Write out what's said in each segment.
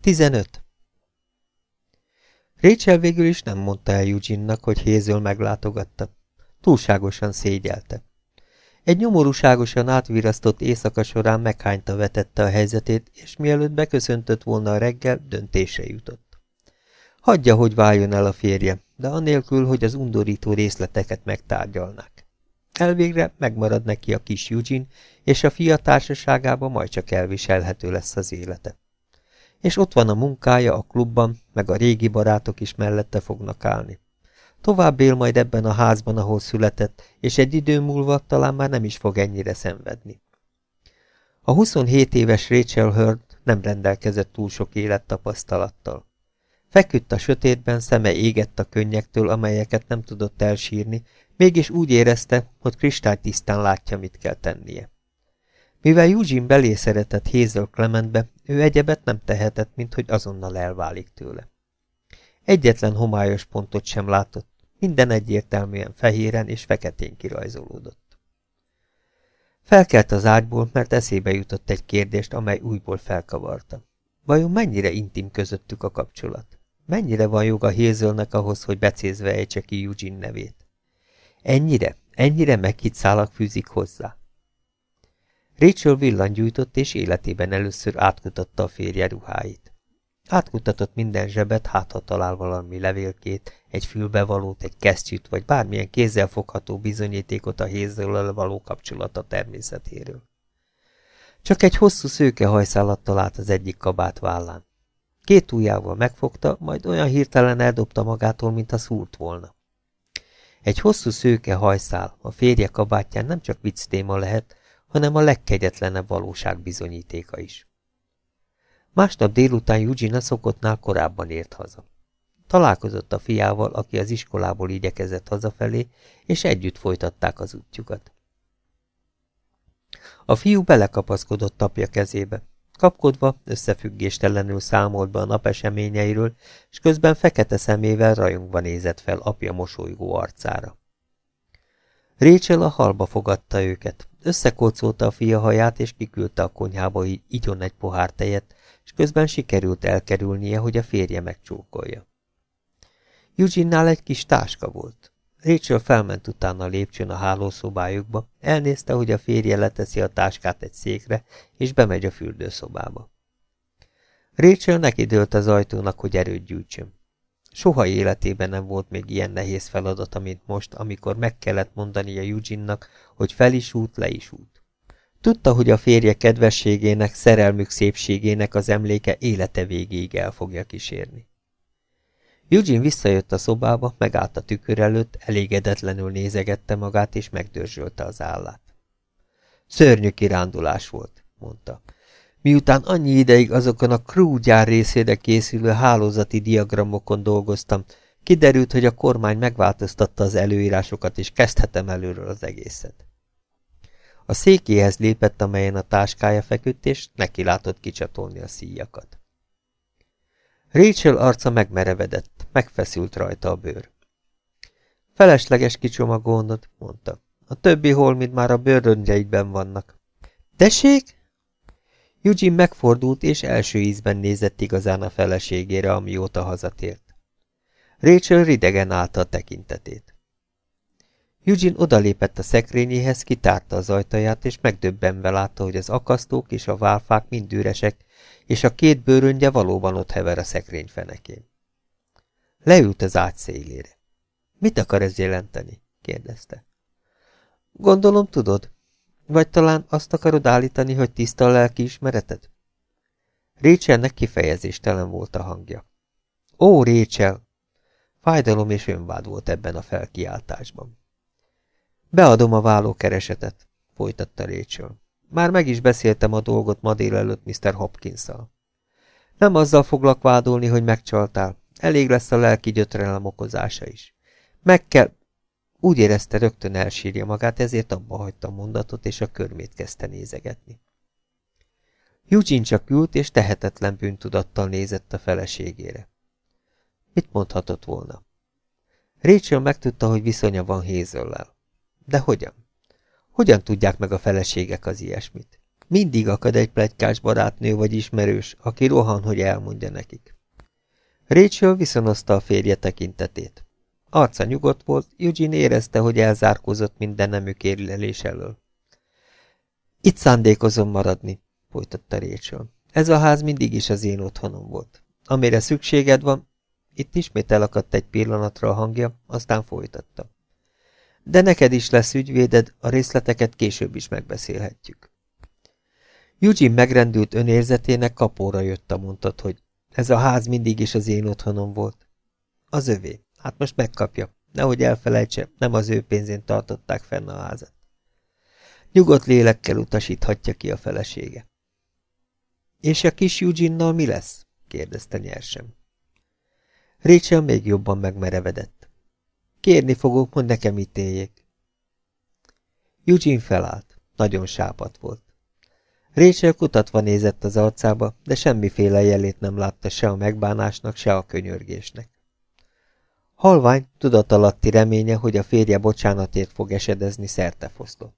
Tizenöt. Rachel végül is nem mondta el Eugene-nak, hogy Hézől meglátogatta. Túlságosan szégyelte. Egy nyomorúságosan átvirasztott éjszaka során meghányta vetette a helyzetét, és mielőtt beköszöntött volna a reggel, döntése jutott. Hagyja, hogy váljon el a férje, de anélkül, hogy az undorító részleteket megtárgyalnák. Elvégre megmarad neki a kis Eugene, és a fia társaságába majd csak elviselhető lesz az élete. És ott van a munkája a klubban, meg a régi barátok is mellette fognak állni. Tovább él majd ebben a házban, ahol született, és egy idő múlva talán már nem is fog ennyire szenvedni. A 27 éves Rachel Hurd nem rendelkezett túl sok élettapasztalattal. Feküdt a sötétben, szeme égett a könnyektől, amelyeket nem tudott elsírni, mégis úgy érezte, hogy kristálytisztán látja, mit kell tennie. Mivel Eugene belé szeretett Hazel Clementbe, ő egyebet nem tehetett, mint hogy azonnal elválik tőle. Egyetlen homályos pontot sem látott, minden egyértelműen fehéren és feketén kirajzolódott. Felkelt az ágyból, mert eszébe jutott egy kérdést, amely újból felkavarta. Vajon mennyire intim közöttük a kapcsolat? Mennyire van joga Hézölnek ahhoz, hogy becézve ejtse ki Eugene nevét? Ennyire, ennyire meghitt fűzik hozzá. Rachel villangyújtott, és életében először átkutatta a férje ruháit. Átkutatott minden zsebet, hát ha talál valami levélkét, egy fülbevalót, egy kesztyűt, vagy bármilyen kézzelfogható bizonyítékot a hézzől való kapcsolata természetéről. Csak egy hosszú szőke hajszálat talált az egyik kabát vállán. Két ujjával megfogta, majd olyan hirtelen eldobta magától, mintha szúrt volna. Egy hosszú szőke hajszál a férje kabátján nem csak vicc téma lehet, hanem a legkegyetlenebb valóság bizonyítéka is. Másnap délután Eugene szokottnál korábban ért haza. Találkozott a fiával, aki az iskolából igyekezett hazafelé, és együtt folytatták az útjukat. A fiú belekapaszkodott apja kezébe. Kapkodva, összefüggéstelenül számolt be a napeseményeiről, és közben fekete szemével rajongva nézett fel apja mosolygó arcára. Rachel a halba fogadta őket, összekócolta a fia haját, és kiküldte a konyhába, hogy igyon egy pohár tejet, és közben sikerült elkerülnie, hogy a férje megcsókolja. Eugene-nál egy kis táska volt. Rachel felment utána a lépcsőn a hálószobájukba, elnézte, hogy a férje leteszi a táskát egy székre, és bemegy a fürdőszobába. Rachel nekidőlt az ajtónak, hogy erőt gyűjtsön. Soha életében nem volt még ilyen nehéz feladata, mint most, amikor meg kellett mondania Eugene-nak, hogy fel is út, le is út. Tudta, hogy a férje kedvességének, szerelmük szépségének az emléke élete végéig el fogja kísérni. Eugene visszajött a szobába, megállt a tükör előtt, elégedetlenül nézegette magát, és megdörzsölte az állát. Szörnyű kirándulás volt, mondta. Miután annyi ideig azokon a Crew gyár részére készülő hálózati diagramokon dolgoztam, kiderült, hogy a kormány megváltoztatta az előírásokat, és kezdhetem előről az egészet. A székéhez lépett, amelyen a táskája feküdt, és neki látott kicsatolni a szíjakat. Rachel arca megmerevedett, megfeszült rajta a bőr. Felesleges kicsomagolnod, mondta. A többi holmid már a bőröndjeidben vannak. Tessék? Eugene megfordult, és első ízben nézett igazán a feleségére, amióta hazatért. Rachel ridegen állta a tekintetét. Eugene odalépett a szekrényéhez, kitárta az ajtaját, és megdöbbenve látta, hogy az akasztók és a válfák mind üresek, és a két bőröngye valóban ott hever a szekrény fenekén. Leült az ágy szélére. Mit akar ez jelenteni? kérdezte. Gondolom tudod, vagy talán azt akarod állítani, hogy tiszta a lelki ismereted? Rachelnek kifejezéstelen volt a hangja. Ó, Rachel! Fájdalom és önvád volt ebben a felkiáltásban. Beadom a vállókeresetet, folytatta Rachel. Már meg is beszéltem a dolgot ma délelőtt Mr. Hopkins-szal. Nem azzal foglak vádolni, hogy megcsaltál. Elég lesz a lelki gyötrelem okozása is. Meg kell... Úgy érezte, rögtön elsírja magát, ezért abba hagyta a mondatot, és a körmét kezdte nézegetni. Eugene csak ült, és tehetetlen bűntudattal nézett a feleségére. Mit mondhatott volna? Rachel megtudta, hogy viszonya van Hézöllel. De hogyan? Hogyan tudják meg a feleségek az ilyesmit? Mindig akad egy plegykás barátnő vagy ismerős, aki rohan, hogy elmondja nekik. Rachel viszonozta a férje tekintetét. Arca nyugodt volt, Eugene érezte, hogy elzárkózott minden nemű kérlelés elől. Itt szándékozom maradni, folytatta Rachel. Ez a ház mindig is az én otthonom volt. Amire szükséged van, itt ismét elakadt egy pillanatra a hangja, aztán folytatta. De neked is lesz ügyvéded, a részleteket később is megbeszélhetjük. Eugene megrendült önérzetének kapóra jött a mondat, hogy ez a ház mindig is az én otthonom volt. Az övé. Hát most megkapja. Nehogy elfelejtse, nem az ő pénzén tartották fenn a házat. Nyugodt lélekkel utasíthatja ki a felesége. És a kis Eugene-nal mi lesz? kérdezte nyersen. Rachel még jobban megmerevedett. Kérni fogok, hogy nekem ítéljék. Eugene felállt. Nagyon sápat volt. Rachel kutatva nézett az arcába, de semmiféle jelét nem látta se a megbánásnak, se a könyörgésnek. Halvány, tudatalatti reménye, hogy a férje bocsánatért fog esedezni, szerte fosztott.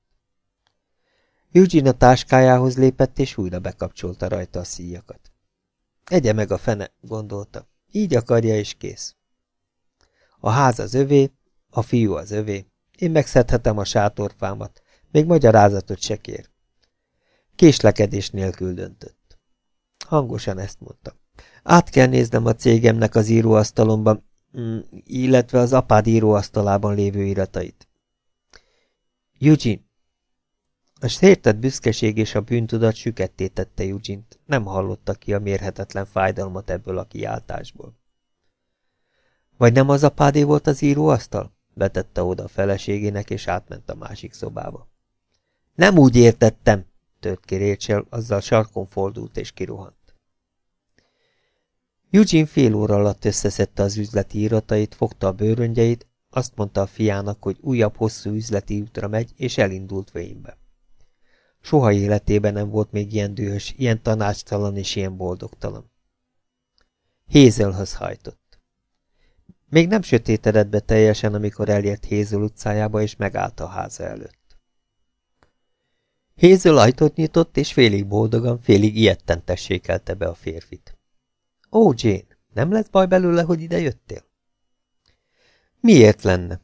Eugene a táskájához lépett, és újra bekapcsolta rajta a szíjakat. Egye meg a fene, gondolta. Így akarja, és kész. A ház az övé, a fiú az övé. Én megszedhetem a sátorfámat, még magyarázatot se kér. Késlekedés nélkül döntött. Hangosan ezt mondta. Át kell néznem a cégemnek az íróasztalomban, illetve az apád íróasztalában lévő iratait. Eugene. A sértett büszkeség és a bűntudat süketté tette Eugene-t, nem hallotta ki a mérhetetlen fájdalmat ebből a kiáltásból. Vagy nem az apádé volt az íróasztal? Betette oda a feleségének, és átment a másik szobába. Nem úgy értettem, tört ki Rachel, azzal sarkon fordult és kirohant. Eugene fél óra alatt összeszedte az üzleti iratait, fogta a bőröngyeit, azt mondta a fiának, hogy újabb hosszú üzleti útra megy, és elindult Wayne-be. Soha életében nem volt még ilyen dühös, ilyen tanácstalan és ilyen boldogtalan. Hézelhöz hajtott. Még nem sötétedett be teljesen, amikor elért Hézel utcájába, és megállt a háza előtt. Héző ajtót nyitott, és félig boldogan, félig ilyetten tessékelte be a férfit. Ó, Jane, nem lesz baj belőle, hogy ide jöttél? Miért lenne?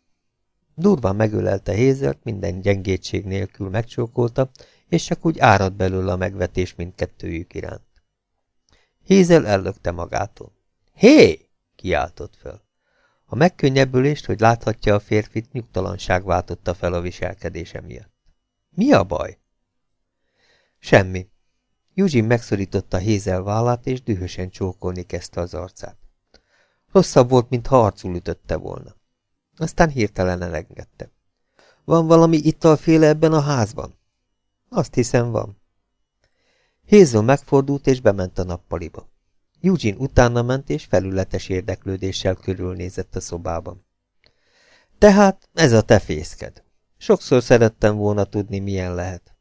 Durván megölelte Hézelt, minden gyengétség nélkül megcsókolta, és csak úgy árad belőle a megvetés mindkettőjük iránt. Hézel ellökte magától. Hé! kiáltott fel. A megkönnyebbülést, hogy láthatja a férfit, nyugtalanság váltotta fel a viselkedése miatt. Mi a baj? Semmi. Eugene megszorította Hézel vállát, és dühösen csókolni kezdte az arcát. Rosszabb volt, mintha arcul ütötte volna. Aztán hirtelen elengedte. Van valami italféle ebben a házban? Azt hiszem van. Hézel megfordult, és bement a nappaliba. Eugene utána ment, és felületes érdeklődéssel körülnézett a szobában. Tehát ez a te fészked. Sokszor szerettem volna tudni, milyen lehet.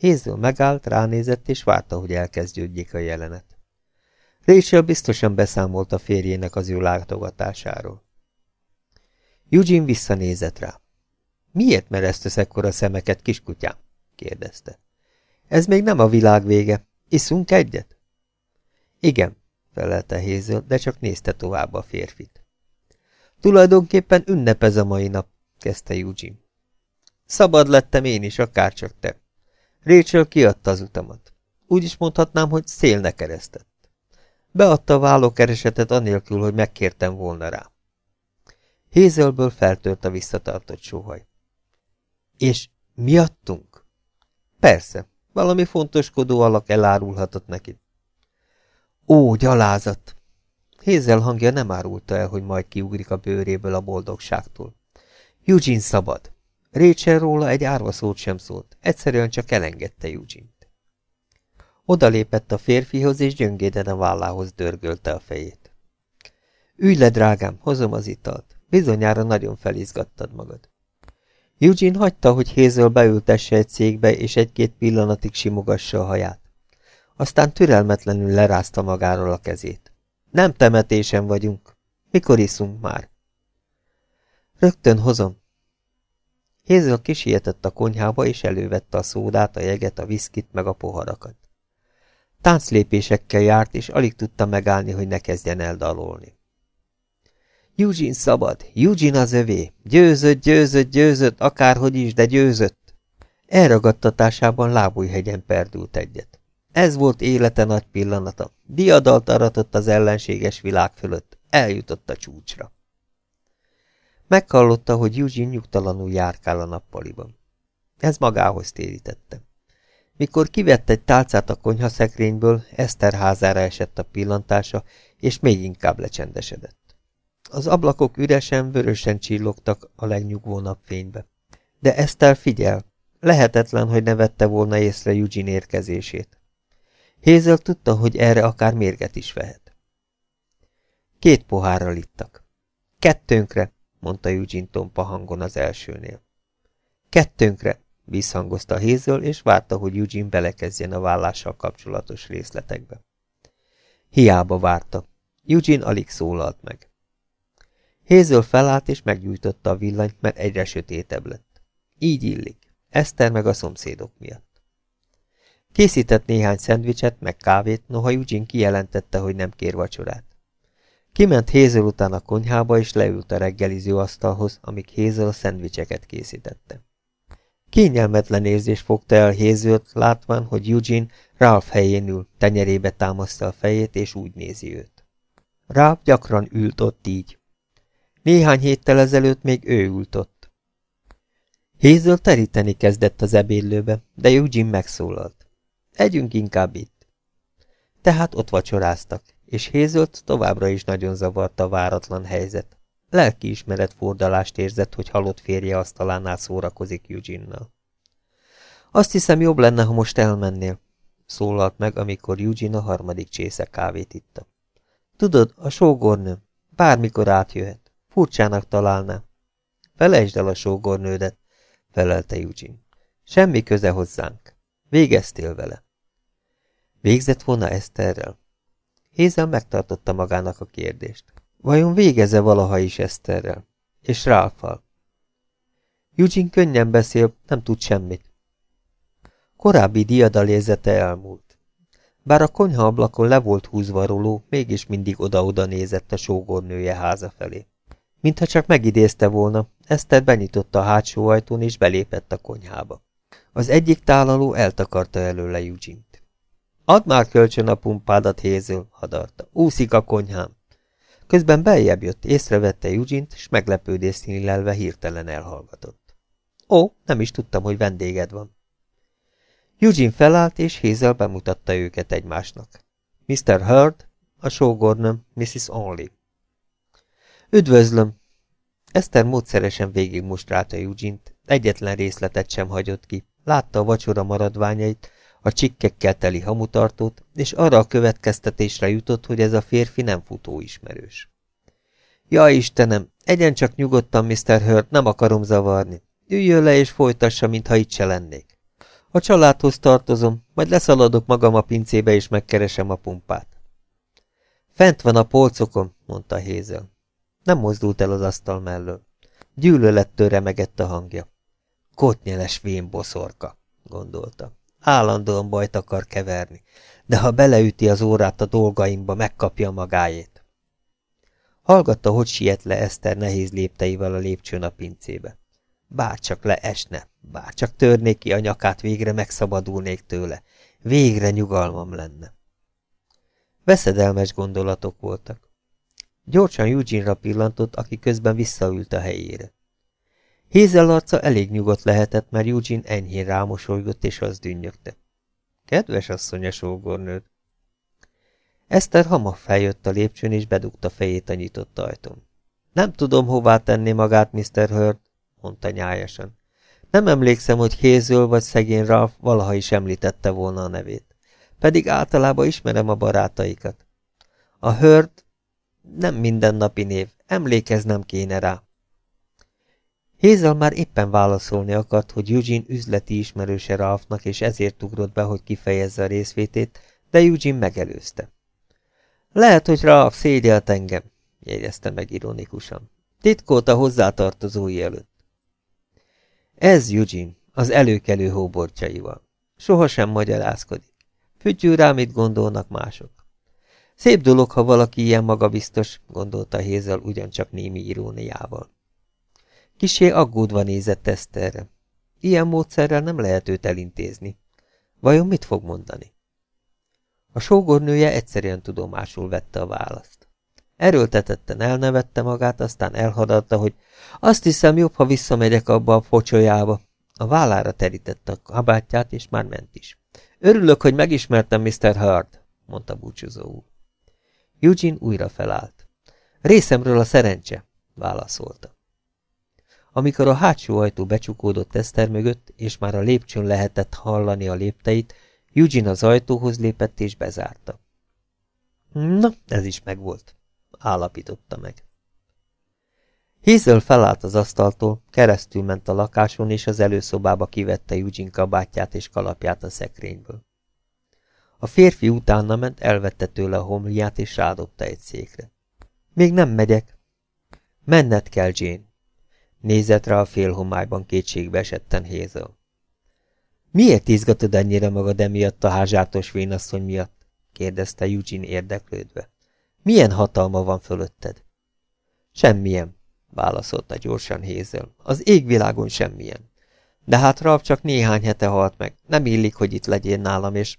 Hézől megállt, ránézett, és várta, hogy elkezdődjék a jelenet. Rachel biztosan beszámolt a férjének az ő látogatásáról. Eugene visszanézett rá. Miért meresztesz ekkora szemeket, kiskutyám? kérdezte. Ez még nem a világ vége. Iszunk egyet? Igen, felelte Hézől, de csak nézte tovább a férfit. Tulajdonképpen ünnep ez a mai nap, kezdte Eugene. Szabad lettem én is, akárcsak te. Rachel kiadta az utamat. Úgy is mondhatnám, hogy szélne keresztett. Beadta a vállókeresetet anélkül, hogy megkértem volna rá. Hézelből feltört a visszatartott sóhaj. És miattunk? Persze, valami fontoskodó alak elárulhatott neki. Ó, gyalázat! Hézel hangja nem árulta el, hogy majd kiugrik a bőréből a boldogságtól. Eugene szabad. Rachel róla egy árva szót sem szólt, egyszerűen csak elengedte Eugene-t. Oda lépett a férfihoz, és gyöngéden a vállához dörgölte a fejét. Ülj le, drágám, hozom az italt. Bizonyára nagyon felizgattad magad. Eugene hagyta, hogy Hazel beültesse egy székbe, és egy-két pillanatig simogassa a haját. Aztán türelmetlenül lerázta magáról a kezét. Nem temetésen vagyunk. Mikor iszunk már? Rögtön hozom, Hézel kisietett a konyhába, és elővette a szódát, a jeget, a viszkit, meg a poharakat. Tánclépésekkel járt, és alig tudta megállni, hogy ne kezdjen el dalolni. Eugene szabad, Eugene az övé, győzött, győzött, győzött, akárhogy is, de győzött. Elragadtatásában lábújhegyen perdült egyet. Ez volt élete nagy pillanata. Diadalt aratott az ellenséges világ fölött. Eljutott a csúcsra. Meghallotta, hogy Eugene nyugtalanul járkál a nappaliban. Ez magához térítette. Mikor kivett egy tálcát a konyhaszekrényből, Eszter házára esett a pillantása, és még inkább lecsendesedett. Az ablakok üresen, vörösen csillogtak a legnyugvó napfénybe. De Eszter figyel, lehetetlen, hogy ne vette volna észre Eugene érkezését. Hézel tudta, hogy erre akár mérget is vehet. Két pohárral ittak. Kettőnkre, mondta Eugene tompa hangon az elsőnél. Kettőnkre, visszhangozta Hézől, és várta, hogy Eugene belekezdjen a vállással kapcsolatos részletekbe. Hiába várta. Eugene alig szólalt meg. Hézől felállt, és meggyújtotta a villanyt, mert egyre sötétebb lett. Így illik. Eszter meg a szomszédok miatt. Készített néhány szendvicset, meg kávét, noha Eugene kijelentette, hogy nem kér vacsorát. Kiment Hézel után a konyhába, és leült a reggeliző asztalhoz, amíg Hézel a szendvicseket készítette. Kényelmetlen érzés fogta el Hézőt, látván, hogy Eugene Ralph helyén ül, tenyerébe támaszta a fejét, és úgy nézi őt. Ralph gyakran ült ott így. Néhány héttel ezelőtt még ő ült ott. Hézől teríteni kezdett az ebédlőbe, de Eugene megszólalt. Együnk inkább itt. Tehát ott vacsoráztak, és Hézölt továbbra is nagyon zavarta a váratlan helyzet. Lelkiismeret fordalást érzett, hogy halott férje asztalánál szórakozik Eugene-nal. Azt hiszem, jobb lenne, ha most elmennél, szólalt meg, amikor Eugene a harmadik csésze kávét itta. Tudod, a sógornőm, bármikor átjöhet. Furcsának találná. Felejtsd el a sógornődet, felelte Eugene. Semmi köze hozzánk. Végeztél vele. Végzett volna Eszterrel? Hézel megtartotta magának a kérdést. Vajon végeze valaha is Eszterrel? És Ralfal? Eugene könnyen beszél, nem tud semmit. Korábbi diadalérzete elmúlt. Bár a konyha ablakon le volt húzva roló, mégis mindig oda-oda nézett a sógornője háza felé. Mintha csak megidézte volna, Eszter benyitotta a hátsó ajtón és belépett a konyhába. Az egyik tálaló eltakarta előle Eugene-t. Add már kölcsön a pumpádat, Hézől, hadarta. Úszik a konyhám. Közben beljebb jött, észrevette Eugene-t, és meglepődés színlelve hirtelen elhallgatott. Ó, nem is tudtam, hogy vendéged van. Eugene felállt, és Hézel bemutatta őket egymásnak. Mr. Hurd, a sógornőm, Mrs. Only. Üdvözlöm! Eszter módszeresen végigmustrálta Eugene-t, egyetlen részletet sem hagyott ki. Látta a vacsora maradványait, a csikkekkel teli hamutartót, és arra a következtetésre jutott, hogy ez a férfi nem futó ismerős. Ja, Istenem, egyen csak nyugodtan, Mr. Hurt, nem akarom zavarni. Üljön le és folytassa, mintha itt se lennék. A családhoz tartozom, majd leszaladok magam a pincébe és megkeresem a pumpát. Fent van a polcokon, mondta Hézel. Nem mozdult el az asztal mellől. Gyűlölettől remegett a hangja. Kotnyeles vén boszorka, gondolta. Állandóan bajt akar keverni, de ha beleüti az órát a dolgaimba, megkapja magáét. Hallgatta, hogy siet le Eszter nehéz lépteivel a lépcsőn a pincébe. Bárcsak leesne, bárcsak törnék ki a nyakát, végre megszabadulnék tőle, végre nyugalmam lenne. Veszedelmes gondolatok voltak. Gyorsan Eugene-ra pillantott, aki közben visszaült a helyére. Hézel arca elég nyugodt lehetett, mert Eugene enyhén rámosolygott, és az dünnyögte. Kedves asszony a sógornőd! Eszter hamar feljött a lépcsőn, és bedugta fejét a nyitott ajtón. Nem tudom, hová tenni magát, Mr. Hurd, mondta nyájasan. Nem emlékszem, hogy Hézől vagy szegény Ralph valaha is említette volna a nevét. Pedig általában ismerem a barátaikat. A Hurd nem mindennapi név, emlékeznem kéne rá. Hézel már éppen válaszolni akart, hogy Eugene üzleti ismerőse Ralphnak, és ezért ugrott be, hogy kifejezze a részvétét, de Eugene megelőzte. Lehet, hogy Ralph szégyelt engem, jegyezte meg ironikusan. Titkolt a hozzátartozói előtt. Ez Eugene, az előkelő hóbortjaival. Sohasem magyarázkodik. Fütyül rá, mit gondolnak mások. Szép dolog, ha valaki ilyen magabiztos, gondolta Hézel ugyancsak némi iróniával. Kisé aggódva nézett Eszterre. Ilyen módszerrel nem lehet őt elintézni. Vajon mit fog mondani? A sógornője egyszerűen tudomásul vette a választ. Erőltetetten elnevette magát, aztán elhadalta, hogy azt hiszem jobb, ha visszamegyek abba a pocsolyába. A vállára terítette a kabátját, és már ment is. Örülök, hogy megismertem Mr. Hard, mondta búcsúzó úr. Eugene újra felállt. Részemről a szerencse, válaszolta. Amikor a hátsó ajtó becsukódott Eszter mögött, és már a lépcsőn lehetett hallani a lépteit, Eugene az ajtóhoz lépett és bezárta. Na, ez is megvolt, állapította meg. Hazel felállt az asztaltól, keresztül ment a lakáson, és az előszobába kivette Eugene kabátját és kalapját a szekrényből. A férfi utána ment, elvette tőle a homliát, és rádobta egy székre. Még nem megyek. Menned kell, Jane. Nézett rá a félhomályban kétségbe esetten Hazel. Miért izgatod ennyire magad emiatt a házsátos vénasszony miatt? kérdezte Eugene érdeklődve. Milyen hatalma van fölötted? Semmilyen, válaszolta gyorsan Hézel. Az égvilágon semmilyen. De hát Ralph csak néhány hete halt meg. Nem illik, hogy itt legyél nálam, és...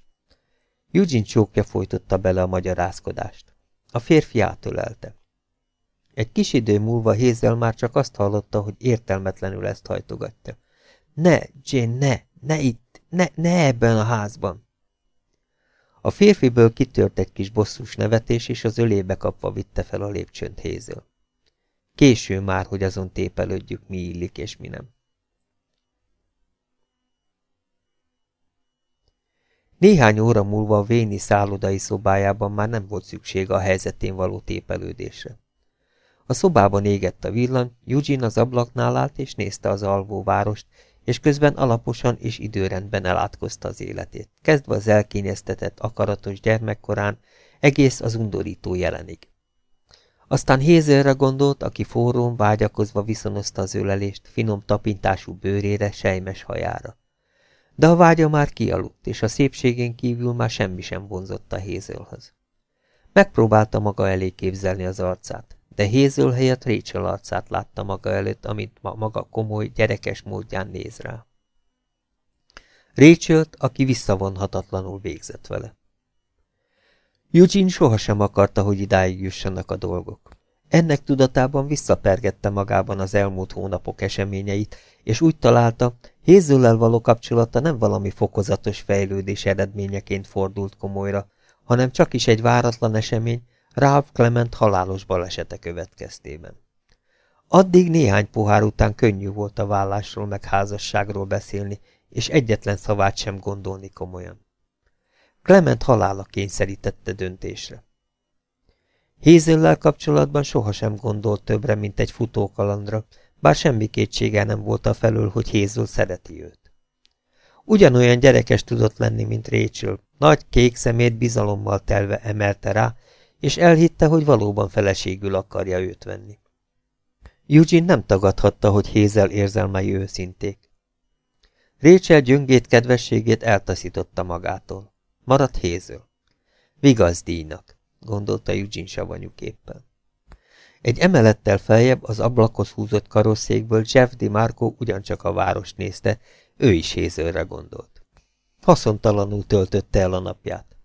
Eugene csókja folytotta bele a magyarázkodást. A férfi átölelte. Egy kis idő múlva Hézel már csak azt hallotta, hogy értelmetlenül ezt hajtogatja. Ne, Jane, ne, ne itt, ne, ne ebben a házban. A férfiből kitört egy kis bosszus nevetés, és az ölébe kapva vitte fel a lépcsőnt Hézel. Késő már, hogy azon tépelődjük, mi illik és mi nem. Néhány óra múlva a Véni szállodai szobájában már nem volt szükség a helyzetén való tépelődésre. A szobában égett a villan, Eugene az ablaknál állt és nézte az alvó várost, és közben alaposan és időrendben elátkozta az életét, kezdve az elkényeztetett, akaratos gyermekkorán, egész az undorító jelenig. Aztán Hézerre gondolt, aki forrón, vágyakozva viszonozta az ölelést, finom tapintású bőrére, sejmes hajára. De a vágya már kialudt, és a szépségén kívül már semmi sem vonzott a Hézelhoz. Megpróbálta maga elé képzelni az arcát, de Hézel helyett Rachel arcát látta maga előtt, amit ma maga komoly, gyerekes módján néz rá. Rachel-t, aki visszavonhatatlanul végzett vele. Eugene sohasem akarta, hogy idáig jussanak a dolgok. Ennek tudatában visszapergette magában az elmúlt hónapok eseményeit, és úgy találta, Hézőllel való kapcsolata nem valami fokozatos fejlődés eredményeként fordult komolyra, hanem csak is egy váratlan esemény, Ralph Clement halálos balesete következtében. Addig néhány pohár után könnyű volt a vállásról meg házasságról beszélni, és egyetlen szavát sem gondolni komolyan. Clement halála kényszerítette döntésre. Hézellel kapcsolatban sohasem gondolt többre, mint egy futókalandra, bár semmi kétsége nem volt a felől, hogy Hézül szereti őt. Ugyanolyan gyerekes tudott lenni, mint Rachel, nagy kék szemét bizalommal telve emelte rá, és elhitte, hogy valóban feleségül akarja őt venni. Eugene nem tagadhatta, hogy Hézel érzelmei őszinték. Rachel gyöngét kedvességét eltaszította magától. Maradt Hézől. Vigasz díjnak, gondolta Eugene savanyú képpel. Egy emelettel feljebb az ablakhoz húzott karosszékből Jeff DiMarco ugyancsak a várost nézte, ő is Hézőre gondolt. Haszontalanul töltötte el a napját.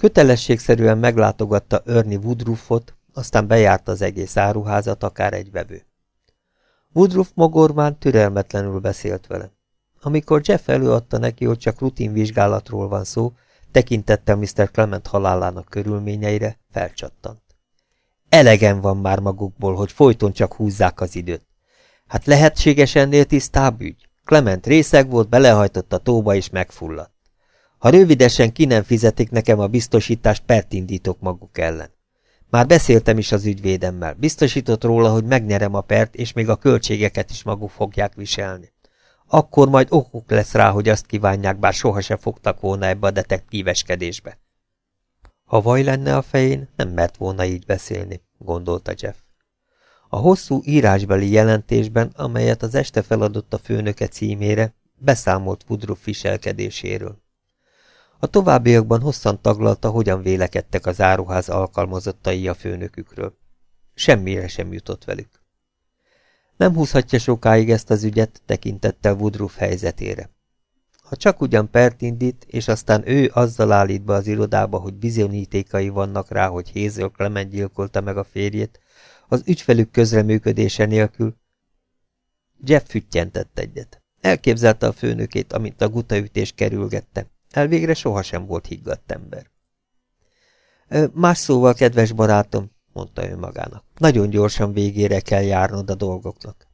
Kötelességszerűen meglátogatta Örni Woodruffot, aztán bejárta az egész áruházat, akár egy vevő. Woodruff mogorván türelmetlenül beszélt vele. Amikor Jeff előadta neki, hogy csak rutinvizsgálatról van szó, tekintettel Mr. Clement halálának körülményeire, felcsattant. Elegen van már magukból, hogy folyton csak húzzák az időt. Hát lehetséges ennél tisztább ügy? Clement részeg volt, belehajtott a tóba és megfulladt. Ha rövidesen ki nem fizetik nekem a biztosítást, pert indítok maguk ellen. Már beszéltem is az ügyvédemmel, biztosított róla, hogy megnyerem a pert, és még a költségeket is maguk fogják viselni. Akkor majd okuk lesz rá, hogy azt kívánják, bár sohasem fogtak volna ebbe a detektíveskedésbe. Ha vaj lenne a fején, nem mert volna így beszélni, gondolta Jeff. A hosszú írásbeli jelentésben, amelyet az este feladott a főnöke címére, beszámolt Woodruff viselkedéséről. A továbbiakban hosszan taglalta, hogyan vélekedtek az áruház alkalmazottai a főnökükről. Semmire sem jutott velük. Nem húzhatja sokáig ezt az ügyet, tekintettel Woodruff helyzetére. Ha csak ugyan pert indít, és aztán ő azzal állít be az irodába, hogy bizonyítékai vannak rá, hogy Hazel Clement gyilkolta meg a férjét, az ügyfelük közreműködése nélkül, Jeff füttyentett egyet. Elképzelte a főnökét, amint a gutaütés kerülgette. Elvégre sohasem volt higgadt ember. Más szóval, kedves barátom, mondta ő magának, nagyon gyorsan végére kell járnod a dolgoknak.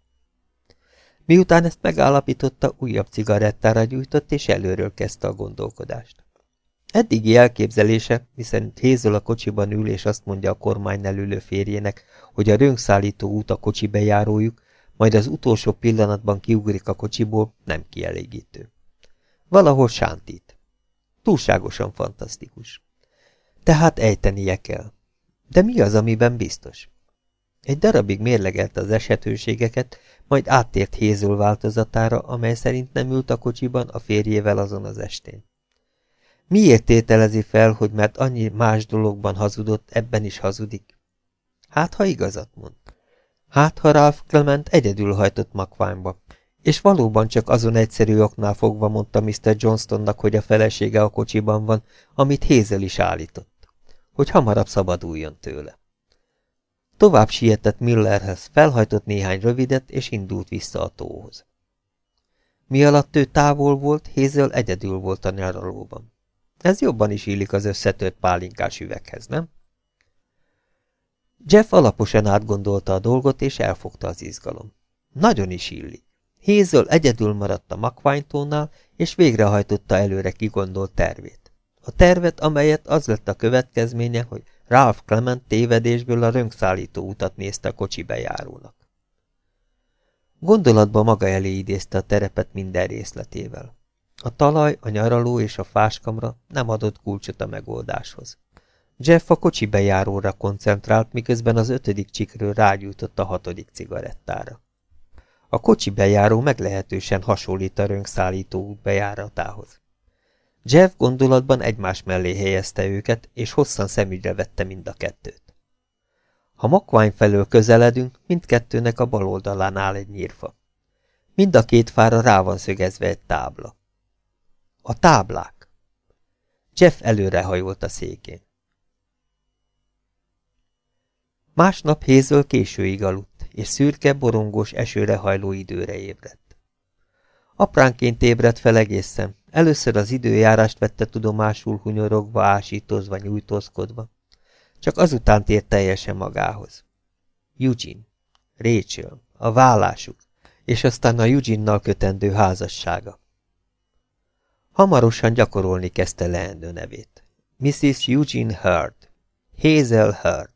Miután ezt megállapította, újabb cigarettára gyújtott, és előről kezdte a gondolkodást. Eddigi elképzelése, miszerint Hézol a kocsiban ül, és azt mondja a kormánynál ülő férjének, hogy a rönkszállító út a kocsi bejárójuk, majd az utolsó pillanatban kiugrik a kocsiból, nem kielégítő. Valahol sántít. Túlságosan fantasztikus. Tehát ejtenie kell. De mi az, amiben biztos? Egy darabig mérlegelte az esetőségeket, majd áttért Hézol változatára, amely szerint nem ült a kocsiban a férjével azon az estén. Miért tételezi fel, hogy mert annyi más dologban hazudott, ebben is hazudik? Hát, ha igazat mond. Hát, ha Ralph Clement egyedül hajtott makványba, és valóban csak azon egyszerű oknál fogva mondta Mr. Johnstonnak, hogy a felesége a kocsiban van, amit Hézel is állított, hogy hamarabb szabaduljon tőle. Tovább sietett Millerhez, felhajtott néhány rövidet, és indult vissza a tóhoz. Mi alatt ő távol volt, Hézel egyedül volt a nyaralóban. Ez jobban is illik az összetört pálinkás üveghez, nem? Jeff alaposan átgondolta a dolgot, és elfogta az izgalom. Nagyon is illik. Hézől egyedül maradt a makványtónál, és végrehajtotta előre kigondolt tervét. A tervet, amelyet az lett a következménye, hogy Ralph Clement tévedésből a rönkszállító utat nézte a kocsi bejárónak. Gondolatba maga elé idézte a terepet minden részletével. A talaj, a nyaraló és a fáskamra nem adott kulcsot a megoldáshoz. Jeff a kocsi bejáróra koncentrált, miközben az ötödik csikről rágyújtott a hatodik cigarettára. A kocsi bejáró meglehetősen hasonlít a rönkszállító út bejáratához. Jeff gondolatban egymás mellé helyezte őket, és hosszan szemügyre vette mind a kettőt. Ha makvány felől közeledünk, mindkettőnek a bal oldalán áll egy nyírfa. Mind a két fára rá van szögezve egy tábla. A táblák! Jeff előrehajolt a székén. Másnap Hézől későig aludt, és szürke, borongós esőre hajló időre ébredt. Apránként ébredt fel egészen, először az időjárást vette tudomásul hunyorogva, ásítozva, nyújtózkodva. Csak azután tért teljesen magához. Eugene, Rachel, a vállásuk, és aztán a Eugene-nal kötendő házassága. Hamarosan gyakorolni kezdte leendő nevét. Mrs. Eugene Heard. Hazel Heard.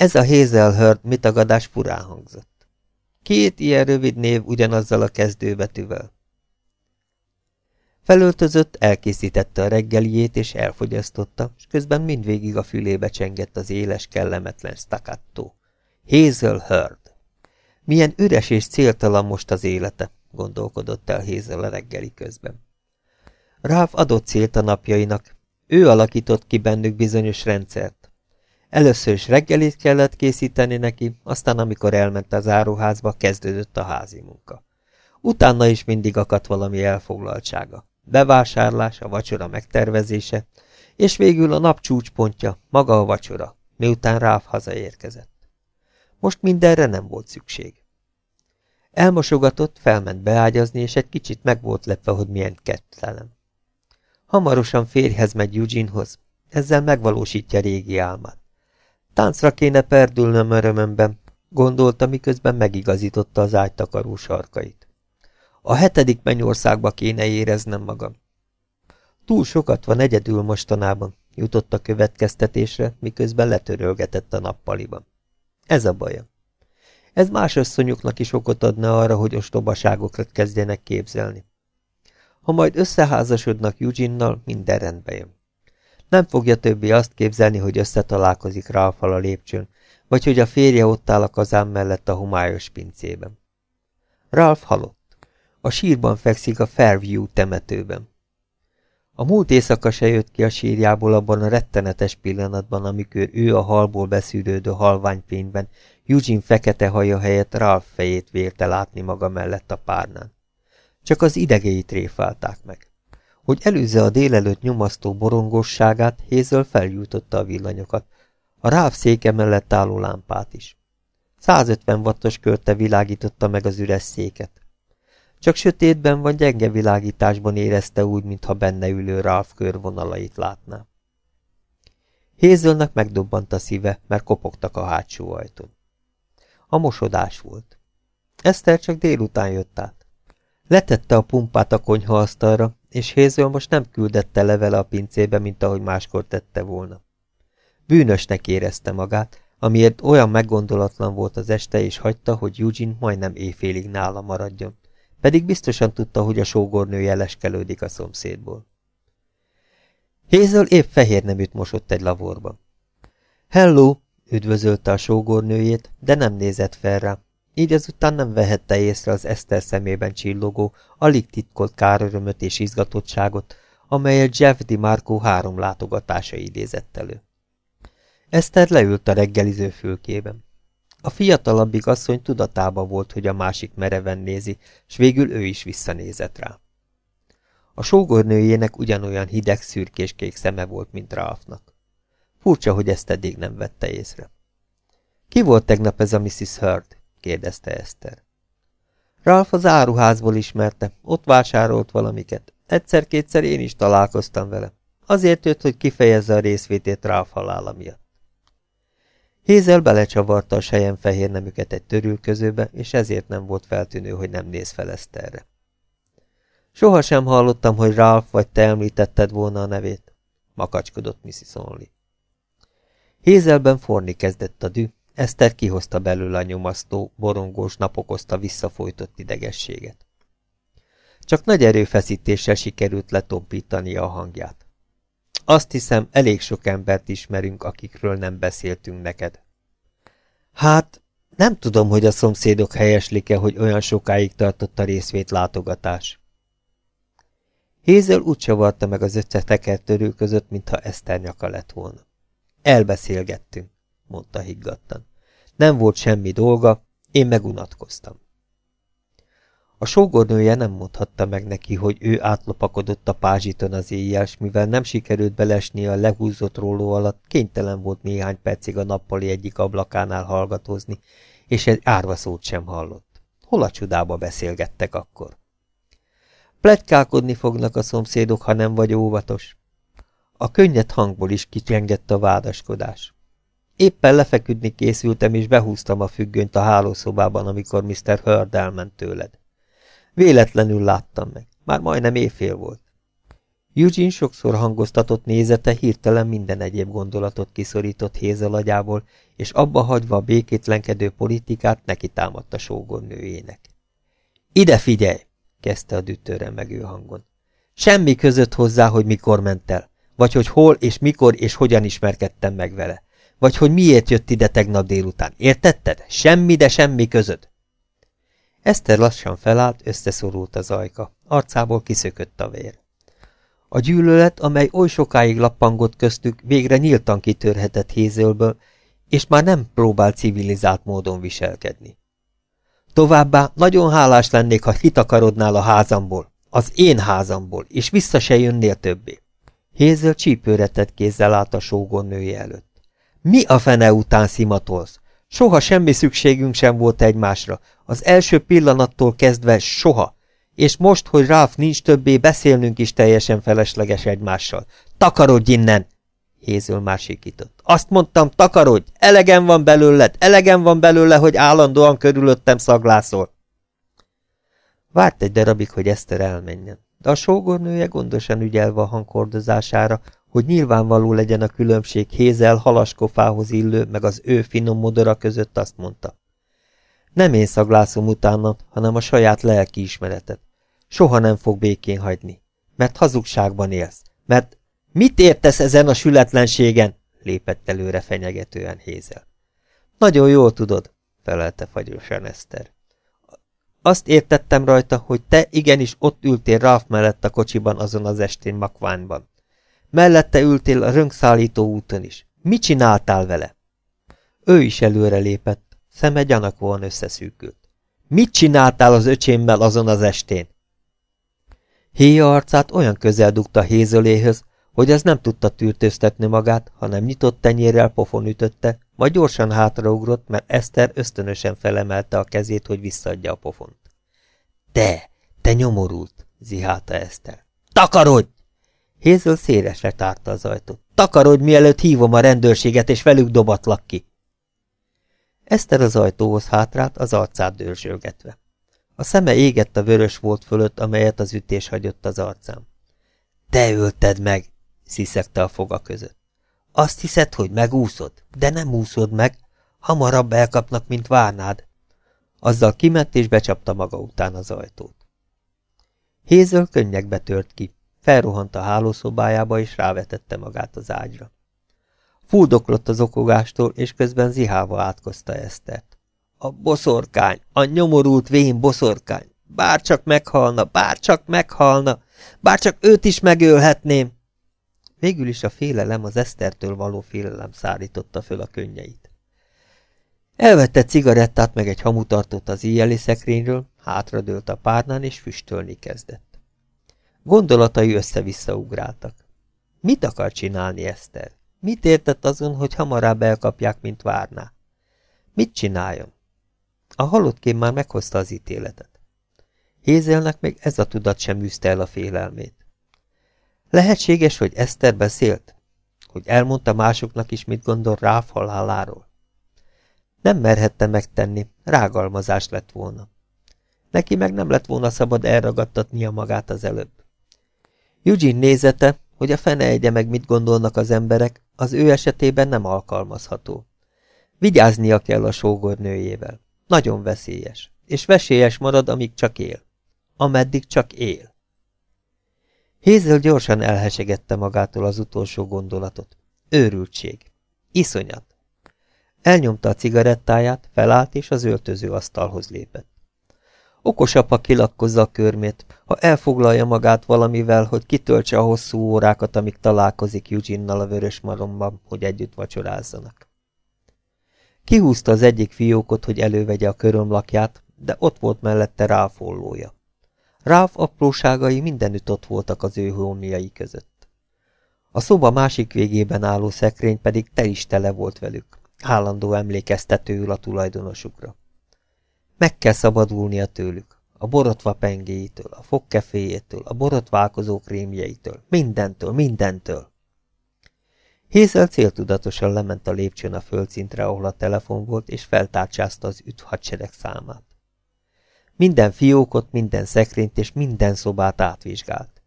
Ez a Hazel Heard mitagadás furán hangzott. Két ilyen rövid név ugyanazzal a kezdőbetűvel. Felöltözött, elkészítette a reggeliét és elfogyasztotta, és közben mindvégig a fülébe csengett az éles, kellemetlen staccato. Hazel Heard. Milyen üres és céltalan most az élete, gondolkodott el Hazel a reggeli közben. Ralph adott célt a napjainak. Ő alakított ki bennük bizonyos rendszert. Először is reggelit kellett készíteni neki, aztán amikor elment az áruházba, kezdődött a házi munka. Utána is mindig akadt valami elfoglaltsága. Bevásárlás, a vacsora megtervezése, és végül a nap csúcspontja, maga a vacsora, miután Ralph hazaérkezett. Most mindenre nem volt szükség. Elmosogatott, felment beágyazni, és egy kicsit meg volt lepve, hogy milyen kettelem. Hamarosan férjhez megy Eugenehoz, ezzel megvalósítja régi álmát. Táncra kéne perdülnöm örömömben, gondolta, miközben megigazította az ágytakaró sarkait. A hetedik mennyországba kéne éreznem magam. Túl sokat van egyedül mostanában, jutott a következtetésre, miközben letörölgetett a nappaliban. Ez a baja. Ez más asszonyoknak is okot adna arra, hogy ostobaságokat kezdjenek képzelni. Ha majd összeházasodnak Eugene-nal, minden rendbe jön. Nem fogja többi azt képzelni, hogy összetalálkozik Ralphal a lépcsőn, vagy hogy a férje ott áll a kazán mellett a homályos pincében. Ralph halott. A sírban fekszik a Fairview temetőben. A múlt éjszaka se jött ki a sírjából abban a rettenetes pillanatban, amikor ő a halból beszűrődő halványfényben Eugene fekete haja helyett Ralph fejét vélte látni maga mellett a párnán. Csak az idegeit tréfálták meg. Hogy előzze a délelőtt nyomasztó borongosságát, Hézől feljutotta a villanyokat, a Ralph széke mellett álló lámpát is. 150 wattos körte világította meg az üres széket. Csak sötétben vagy gyenge világításban érezte úgy, mintha benne ülő Ralph körvonalait látná. Hézölnek megdobbant a szíve, mert kopogtak a hátsó ajtón. A mosodás volt. Eszter csak délután jött át. Letette a pumpát a konyhaasztalra, és Hézöl most nem küldette levele a pincébe, mint ahogy máskor tette volna. Bűnösnek érezte magát, amiért olyan meggondolatlan volt az este, és hagyta, hogy Eugene majdnem éjfélig nála maradjon, pedig biztosan tudta, hogy a sógornő jeleskelődik a szomszédból. Hézöl épp fehér neműt mosott egy lavorba. Hello, üdvözölte a sógornőjét, de nem nézett fel rá, így ezután nem vehette észre az Eszter szemében csillogó, alig titkolt kárörömöt és izgatottságot, amelyet Jeff Di Marco három látogatása idézett elő. Eszter leült a reggeliző fülkében. A fiatalabbik asszony tudatában volt, hogy a másik mereven nézi, s végül ő is visszanézett rá. A sógornőjének ugyanolyan hideg szürkéskék szeme volt, mint Ralphnak. Furcsa, hogy ezt eddig nem vette észre. Ki volt tegnap ez a Mrs. Hurd? Kérdezte Eszter. Ralph az áruházból ismerte, ott vásárolt valamiket. Egyszer-kétszer én is találkoztam vele. Azért jött, hogy kifejezze a részvétét Ralph halála miatt. Hézel belecsavarta a sejem fehér nemüket egy törülközőbe, és ezért nem volt feltűnő, hogy nem néz fel Eszterre. Soha sem hallottam, hogy Ralph vagy te említetted volna a nevét, makacskodott Mrs. Only. Hézelben forni kezdett a dű, Eszter kihozta belőle a nyomasztó, borongós nap okozta visszafolytott idegességet. Csak nagy erőfeszítéssel sikerült letompítani a hangját. Azt hiszem, elég sok embert ismerünk, akikről nem beszéltünk neked. Hát, nem tudom, hogy a szomszédok helyeslik-e, hogy olyan sokáig tartott a részvét látogatás. Hézel úgy csavarta meg az összetekert törő között, mintha Eszter nyaka lett volna. Elbeszélgettünk, mondta higgadtan. Nem volt semmi dolga, én megunatkoztam. A sógornője nem mondhatta meg neki, hogy ő átlopakodott a pázsiton az éjjel, s mivel nem sikerült belesni a lehúzott róló alatt, kénytelen volt néhány percig a nappali egyik ablakánál hallgatózni, és egy árva sem hallott. Hol a csodába beszélgettek akkor? Pletykálkodni fognak a szomszédok, ha nem vagy óvatos. A könnyed hangból is kicsengett a vádaskodás. Éppen lefeküdni készültem, és behúztam a függönyt a hálószobában, amikor Mr. Hurd elment tőled. Véletlenül láttam meg. Már majdnem éjfél volt. Eugene sokszor hangoztatott nézete hirtelen minden egyéb gondolatot kiszorított Hézel agyából, és abba hagyva a békétlenkedő politikát neki támadta sógornőjének. Ide figyelj! kezdte a dütőre megő hangon. Semmi között hozzá, hogy mikor ment el, vagy hogy hol és mikor és hogyan ismerkedtem meg vele, vagy hogy miért jött ide tegnap délután. Értetted? Semmi, de semmi között. Eszter lassan felállt, összeszorult az ajka, arcából kiszökött a vér. A gyűlölet, amely oly sokáig lappangott köztük, végre nyíltan kitörhetett hézőlből, és már nem próbál civilizált módon viselkedni. Továbbá nagyon hálás lennék, ha kitakarodnál a házamból, az én házamból, és vissza se jönnél többé. Hézel csípőre tett kézzel állt a sógornője előtt. Mi a fene után szimatolsz? Soha semmi szükségünk sem volt egymásra, az első pillanattól kezdve soha. És most, hogy Ralph nincs többé, beszélnünk is teljesen felesleges egymással. Takarodj innen! Hézül már sikított. Azt mondtam, takarodj! Elegem van belőled, elegem van belőle, hogy állandóan körülöttem szaglászol. Várt egy darabig, hogy Eszter elmenjen, de a sógornője gondosan ügyelve a hangkordozására, hogy nyilvánvaló legyen a különbség Hézel halaskofához illő, meg az ő finom modora között azt mondta. Nem én szaglászom utána, hanem a saját lelki ismeretet. Soha nem fog békén hagyni. Mert hazugságban élsz. Mert mit értesz ezen a sületlenségen? lépett előre fenyegetően Hézel. Nagyon jól tudod, felelte fagyosan Eszter. Azt értettem rajta, hogy te igenis ott ültél Ralph mellett a kocsiban azon az estén Makványban. Mellette ültél a rönkszállító úton is. Mit csináltál vele? Ő is előre lépett, szeme gyanakvóan összeszűkült. Mit csináltál az öcsémmel azon az estén? Héja arcát olyan közel dugta Hézöléhöz, hogy az nem tudta tűrtőztetni magát, hanem nyitott tenyérrel pofon ütötte, majd gyorsan hátraugrott, mert Eszter ösztönösen felemelte a kezét, hogy visszaadja a pofont. Te, te nyomorult, zihálta Eszter. Takarodj! Hézöl szélesre tárta az ajtót. Takarodj, mielőtt hívom a rendőrséget, és velük dobatlak ki. Eszter az ajtóhoz hátrált, az arcát dörzsölgetve. A szeme égett a vörös volt fölött, amelyet az ütés hagyott az arcán. Te ölted meg, sziszegte a foga között. Azt hiszed, hogy megúszod, de nem úszod meg, hamarabb elkapnak, mint várnád. Azzal kiment és becsapta maga után az ajtót. Hézöl könnyekbe tört ki, felrohant a hálószobájába és rávetette magát az ágyra. Fuldoklott az okogástól, és közben zihálva átkozta Esztert. A boszorkány, a nyomorult vén boszorkány, bárcsak meghalna, bárcsak meghalna, bárcsak őt is megölhetném. Végül is a félelem, az Esztertől való félelem szárította föl a könnyeit. Elvette cigarettát meg egy hamutartót az íjjeli szekrényről, hátradőlt a párnán és füstölni kezdett. Gondolatai össze-vissza ugráltak. Mit akar csinálni Eszter? Mit értett azon, hogy hamarabb elkapják, mint várná? Mit csináljon? A halottkém már meghozta az ítéletet. Hézelnek még ez a tudat sem űzte el a félelmét. Lehetséges, hogy Eszter beszélt? Hogy elmondta másoknak is, mit gondol Ráf haláláról? Nem merhette megtenni, rágalmazás lett volna. Neki meg nem lett volna szabad elragadtatnia magát az előbb. Eugene nézete, hogy a fene egye meg mit gondolnak az emberek, az ő esetében nem alkalmazható. Vigyáznia kell a sógornőjével. Nagyon veszélyes, és veszélyes marad, amíg csak él. Ameddig csak él. Hézel gyorsan elhesegette magától az utolsó gondolatot. Őrültség. Iszonyat. Elnyomta a cigarettáját, felállt és az öltöző asztalhoz lépett. Okosabb, ha kilakkozza a körmét, ha elfoglalja magát valamivel, hogy kitöltse a hosszú órákat, amíg találkozik Eugene-nal a vörös maromban, hogy együtt vacsorázzanak. Kihúzta az egyik fiókot, hogy elővegye a körömlakját, de ott volt mellette ráfollója. Ráf apróságai mindenütt ott voltak az ő hómiai között. A szoba másik végében álló szekrény pedig tel is tele volt velük, állandó emlékeztetőül a tulajdonosukra. Meg kell szabadulnia tőlük, a borotva pengéjétől, a fogkeféjétől, a borotválkozó krémjeitől, mindentől, mindentől. Hézel céltudatosan lement a lépcsőn a földszintre, ahol a telefon volt, és feltárcsázta az üt hadsereg számát. Minden fiókot, minden szekrényt és minden szobát átvizsgált.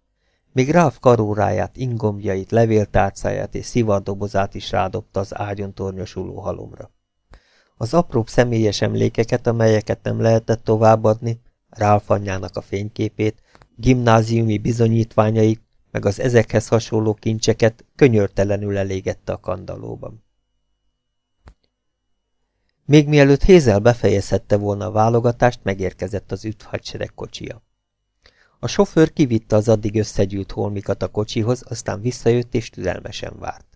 Még Ralph karóráját, ingombjait, levéltárcáját és szivardobozát is rádobta az ágyon tornyosuló halomra. Az apróbb személyes emlékeket, amelyeket nem lehetett továbbadni, Ralph anyjának a fényképét, gimnáziumi bizonyítványait, meg az ezekhez hasonló kincseket könyörtelenül elégette a kandalóban. Még mielőtt Hézel befejezhette volna a válogatást, megérkezett az üthadsereg kocsia. A sofőr kivitte az addig összegyűlt holmikat a kocsihoz, aztán visszajött és türelmesen várt.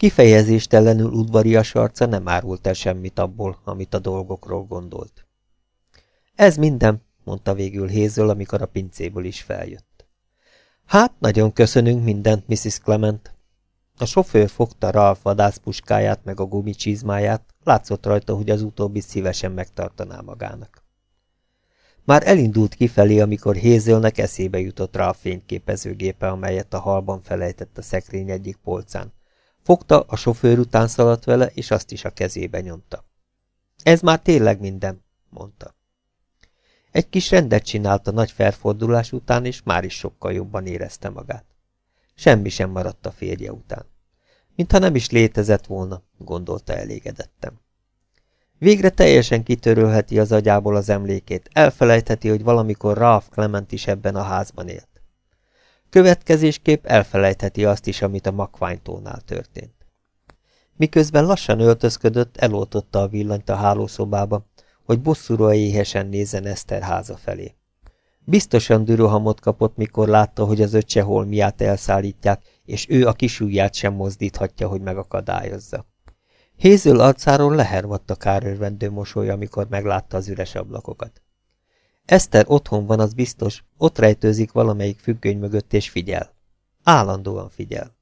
Kifejezéstelenül udvarias arca nem árult el semmit abból, amit a dolgokról gondolt. Ez minden, mondta végül Hézől, amikor a pincéből is feljött. Hát, nagyon köszönünk mindent, Mrs. Clement. A sofőr fogta Ralph vadászpuskáját meg a gumicsizmáját, látszott rajta, hogy az utóbbi szívesen megtartaná magának. Már elindult kifelé, amikor Hézölnek eszébe jutott rá a fényképezőgépe, amelyet a halban felejtett a szekrény egyik polcán. Fogta, a sofőr után szaladt vele, és azt is a kezébe nyomta. Ez már tényleg minden, mondta. Egy kis rendet csinált a nagy felfordulás után, és már is sokkal jobban érezte magát. Semmi sem maradt a férje után. Mintha nem is létezett volna, gondolta elégedettem. Végre teljesen kitörölheti az agyából az emlékét, elfelejtheti, hogy valamikor Ralph Clement is ebben a házban élt. Következésképp elfelejtheti azt is, amit a makványtónál történt. Miközben lassan öltözködött, eloltotta a villanyt a hálószobába, hogy bosszúra éhesen nézzen Eszter háza felé. Biztosan dürohamot kapott, mikor látta, hogy az öccse holmiát elszállítják, és ő a kisújját sem mozdíthatja, hogy megakadályozza. Hézől arcáról lehervadt a kárörvendő mosoly, amikor meglátta az üres ablakokat. Eszter otthon van, az biztos, ott rejtőzik valamelyik függöny mögött, és figyel. Állandóan figyel.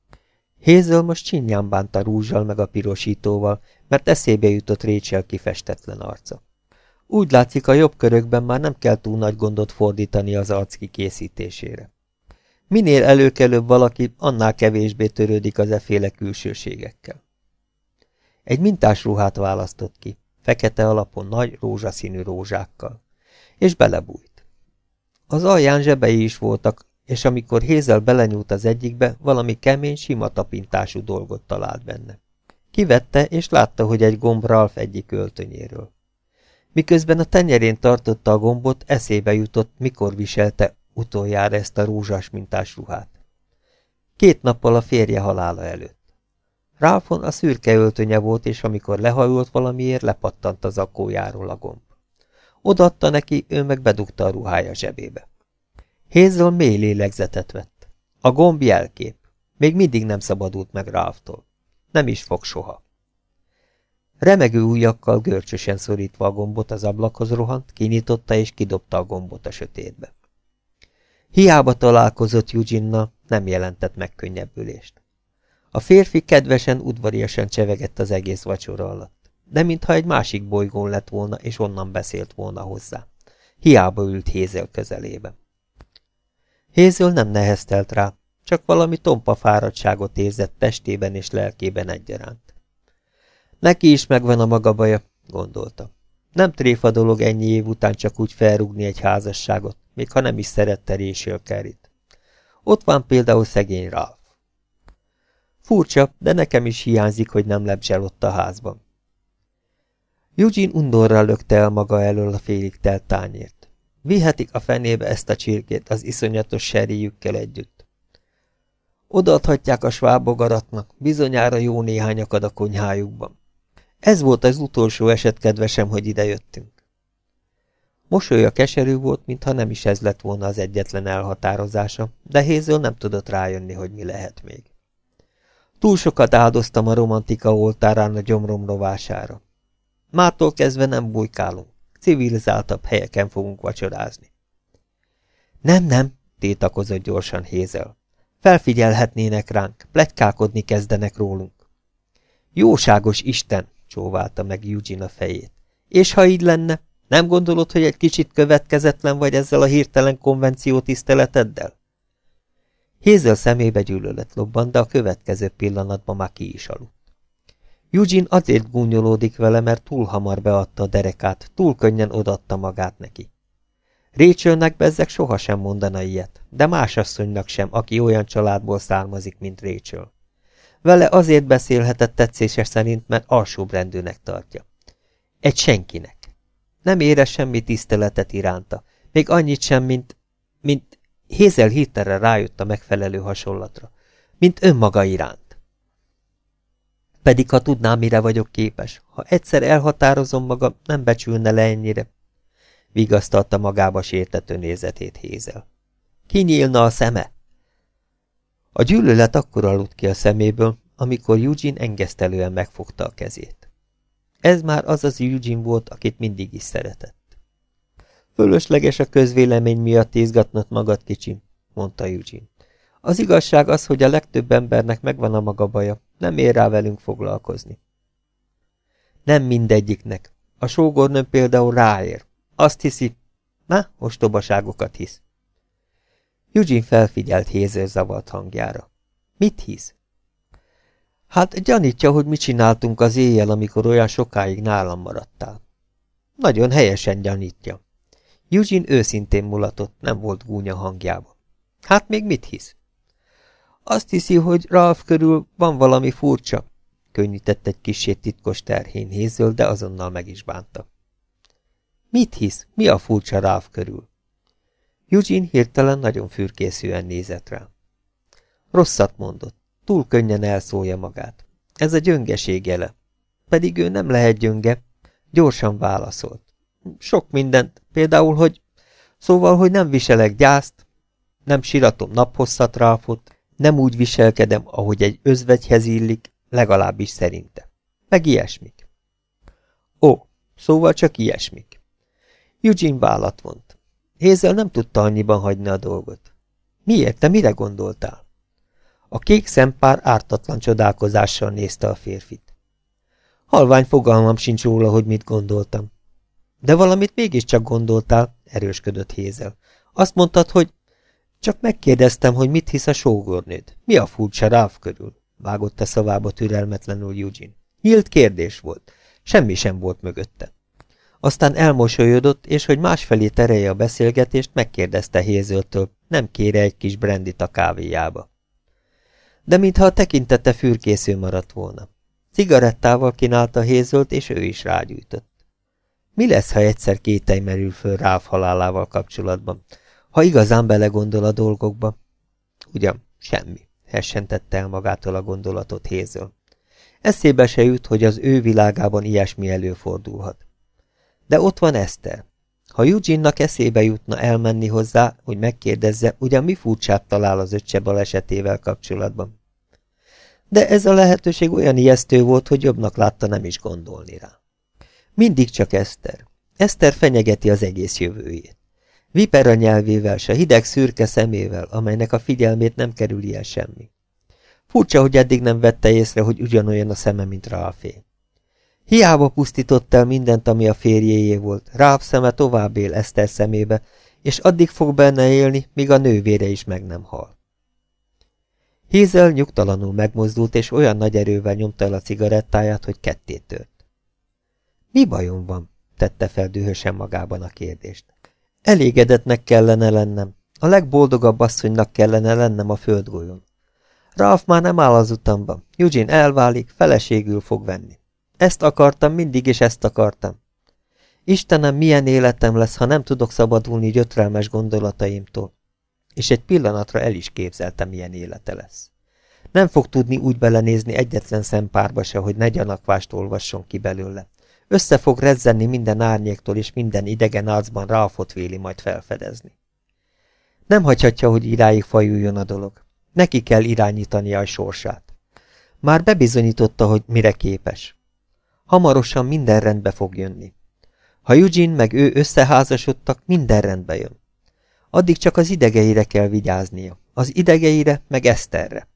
Hézől most csinyán bánta rúzsal meg a pirosítóval, mert eszébe jutott Rachel kifestetlen arca. Úgy látszik, a jobb körökben már nem kell túl nagy gondot fordítani az arc kikészítésére. Minél előkelőbb valaki, annál kevésbé törődik az eféle külsőségekkel. Egy mintás ruhát választott ki, fekete alapon nagy, rózsaszínű rózsákkal, és belebújt. Az alján zsebei is voltak, és amikor Hézel belenyúlt az egyikbe, valami kemény, sima tapintású dolgot talált benne. Kivette, és látta, hogy egy gomb Ralph egyik öltönyéről. Miközben a tenyerén tartotta a gombot, eszébe jutott, mikor viselte utoljára ezt a rózsás mintás ruhát. Két nappal a férje halála előtt. Ralphon a szürke öltönye volt, és amikor lehajolt valamiért, lepattant az akójáról a gomb. Odaadta neki, ő meg bedugta a ruhája zsebébe. Hazel mély lélegzetet vett. A gomb jelkép. Még mindig nem szabadult meg Ralphtól. Nem is fog soha. Remegő ujjakkal görcsösen szorítva a gombot az ablakhoz rohant, kinyitotta és kidobta a gombot a sötétbe. Hiába találkozott eugene nem jelentett megkönnyebbülést. A férfi kedvesen, udvariasan csevegett az egész vacsora alatt, de mintha egy másik bolygón lett volna, és onnan beszélt volna hozzá. Hiába ült Hézel közelébe. Hézel nem neheztelt rá, csak valami tompa fáradtságot érzett testében és lelkében egyaránt. Neki is megvan a maga baja, gondolta. Nem tréfa dolog ennyi év után csak úgy felrúgni egy házasságot, még ha nem is szerette Rachel Kerrit. Ott van például szegény Ralph. Furcsa, de nekem is hiányzik, hogy nem lebzsel ott a házban. Eugene undorral lökte el maga elől a félig telt tányért. Vihetik a fenébe ezt a csirkét az iszonyatos seréjükkel együtt. Odaadhatják a svábogaratnak, bizonyára jó néhány akad a konyhájukban. Ez volt az utolsó eset, kedvesem, hogy idejöttünk. Mosolya keserű volt, mintha nem is ez lett volna az egyetlen elhatározása, de Hézől nem tudott rájönni, hogy mi lehet még. Túl sokat áldoztam a romantika oltárán a gyomrom rovására. Mától kezdve nem bujkálunk, civilizáltabb helyeken fogunk vacsorázni. Nem, nem, tétakozott gyorsan Hézel. Felfigyelhetnének ránk, pletykálkodni kezdenek rólunk. Jóságos Isten, csóválta meg Eugene a fejét. És ha így lenne, nem gondolod, hogy egy kicsit következetlen vagy ezzel a hirtelen konvenció tiszteleteddel? Hézel szemébe gyűlölet lobban, de a következő pillanatban már ki is aludt. Eugene azért gúnyolódik vele, mert túl hamar beadta a derekát, túl könnyen odaadta magát neki. Rachelnek bezzek sohasem mondana ilyet, de más asszonynak sem, aki olyan családból származik, mint Rachel. Vele azért beszélhetett tetszése szerint, mert alsóbrendűnek tartja. Egy senkinek. Nem érez semmi tiszteletet iránta, még annyit sem, mint, mint Hézel hirtelen rájött a megfelelő hasonlatra, mint önmaga iránt. Pedig ha tudnám, mire vagyok képes, ha egyszer elhatározom magam, nem becsülne le ennyire. Vigasztalta magába sértető nézetét Hézel. Kinyílna a szeme? A gyűlölet akkor aludt ki a szeméből, amikor Eugene engesztelően megfogta a kezét. Ez már az az Eugene volt, akit mindig is szeretett. Fölösleges a közvélemény miatt izgatnod magad, kicsim, mondta Eugene. Az igazság az, hogy a legtöbb embernek megvan a maga baja, nem ér rá velünk foglalkozni. Nem mindegyiknek. A sógornőm például ráér. Azt hiszi, na, ostobaságokat hisz. Eugene felfigyelt Hézer zavart hangjára. Mit hisz? Hát gyanítja, hogy mit csináltunk az éjjel, amikor olyan sokáig nálam maradtál. Nagyon helyesen gyanítja. Eugene őszintén mulatott, nem volt gúnya hangjában. Hát még mit hisz? Azt hiszi, hogy Ralph körül van valami furcsa, könnyített egy kisé titkos terhén Hézöl, de azonnal meg is bánta. Mit hisz? Mi a furcsa Ralph körül? Eugene hirtelen nagyon fürkészően nézett rá. Rosszat mondott, túl könnyen elszólja magát. Ez a gyöngeség jele. Pedig ő nem lehet gyönge. Gyorsan válaszolt. Sok mindent, például, hogy... Szóval, hogy nem viselek gyászt, nem siratom naphosszat ráfot, nem úgy viselkedem, ahogy egy özvegyhez illik, legalábbis szerinte. Meg ilyesmik. Ó, szóval csak ilyesmik. Eugene vállat vont. Hézel nem tudta annyiban hagyni a dolgot. Miért? Te mire gondoltál? A kék szempár ártatlan csodálkozással nézte a férfit. Halvány fogalmam sincs róla, hogy mit gondoltam. De valamit mégiscsak gondoltál, erősködött Hézel. Azt mondtad, hogy... Csak megkérdeztem, hogy mit hisz a sógornőd. Mi a furcsa ráv körül? Vágott a szavába türelmetlenül Eugene. Nyílt kérdés volt. Semmi sem volt mögötte. Aztán elmosolyodott, és hogy másfelé terelje a beszélgetést, megkérdezte Hézöltől, nem kére egy kis brandit a kávéjába. De mintha a tekintete fürkésző maradt volna. Cigarettával kínálta Hézölt, és ő is rágyújtott. Mi lesz, ha egyszer kételj merül föl Ráv halálával kapcsolatban? Ha igazán belegondol a dolgokba? Ugyan, semmi, hessentette el magától a gondolatot Hézöl. Eszébe se jut, hogy az ő világában ilyesmi előfordulhat. De ott van Eszter. Ha Eugene-nak eszébe jutna elmenni hozzá, hogy megkérdezze, ugyan mi furcsát talál az öccse balesetével kapcsolatban. De ez a lehetőség olyan ijesztő volt, hogy jobbnak látta nem is gondolni rá. Mindig csak Eszter. Eszter fenyegeti az egész jövőjét. Viper a nyelvével, s a hideg szürke szemével, amelynek a figyelmét nem kerüli el semmi. Furcsa, hogy eddig nem vette észre, hogy ugyanolyan a szeme, mint Ralfé. Hiába pusztított el mindent, ami a férjéjé volt. Ráv szeme tovább él Eszter szemébe, és addig fog benne élni, míg a nővére is meg nem hal. Hézel nyugtalanul megmozdult, és olyan nagy erővel nyomta el a cigarettáját, hogy ketté tört. Mi bajom van? tette fel dühösen magában a kérdést. Elégedetnek kellene lennem. A legboldogabb asszonynak kellene lennem a földgolyón. Ralph már nem áll az utamban. Eugene elválik, feleségül fog venni. Ezt akartam mindig, és ezt akartam. Istenem, milyen életem lesz, ha nem tudok szabadulni gyötrelmes gondolataimtól. És egy pillanatra el is képzeltem, milyen élete lesz. Nem fog tudni úgy belenézni egyetlen szempárba se, hogy ne gyanakvást olvasson ki belőle. Össze fog rezzenni minden árnyéktól, és minden idegen arcban Ralfot véli majd felfedezni. Nem hagyhatja, hogy iráig fajuljon a dolog. Neki kell irányítania a sorsát. Már bebizonyította, hogy mire képes. Hamarosan minden rendbe fog jönni. Ha Eugene meg ő összeházasodtak, minden rendbe jön. Addig csak az idegeire kell vigyáznia. Az idegeire, meg Eszterre.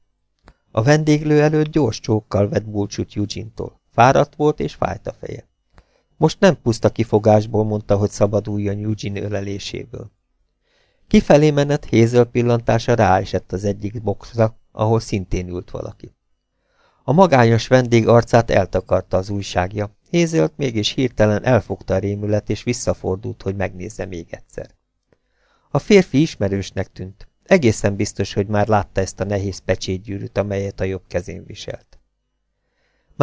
A vendéglő előtt gyors csókkal vett búcsút Eugene-tól. Fáradt volt és fájt a feje. Most nem puszta kifogásból mondta, hogy szabaduljon Eugene öleléséből. Kifelé menet Hézöl pillantása ráesett az egyik boxra, ahol szintén ült valaki. A magányos vendég arcát eltakarta az újságja, Hézölt mégis hirtelen elfogta a rémület, és visszafordult, hogy megnézze még egyszer. A férfi ismerősnek tűnt. Egészen biztos, hogy már látta ezt a nehéz pecsétgyűrűt, amelyet a jobb kezén viselt.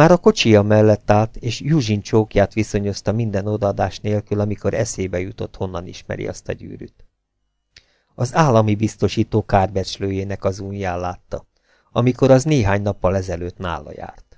Már a kocsia mellett állt, és Juzsin csókját viszonyozta minden odaadás nélkül, amikor eszébe jutott, honnan ismeri azt a gyűrűt. Az állami biztosító kárbecslőjének az ujján látta, amikor az néhány nappal ezelőtt nála járt.